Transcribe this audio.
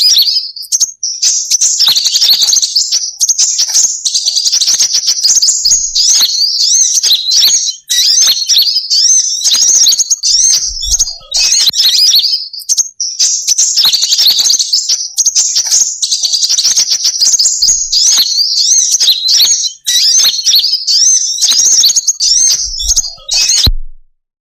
you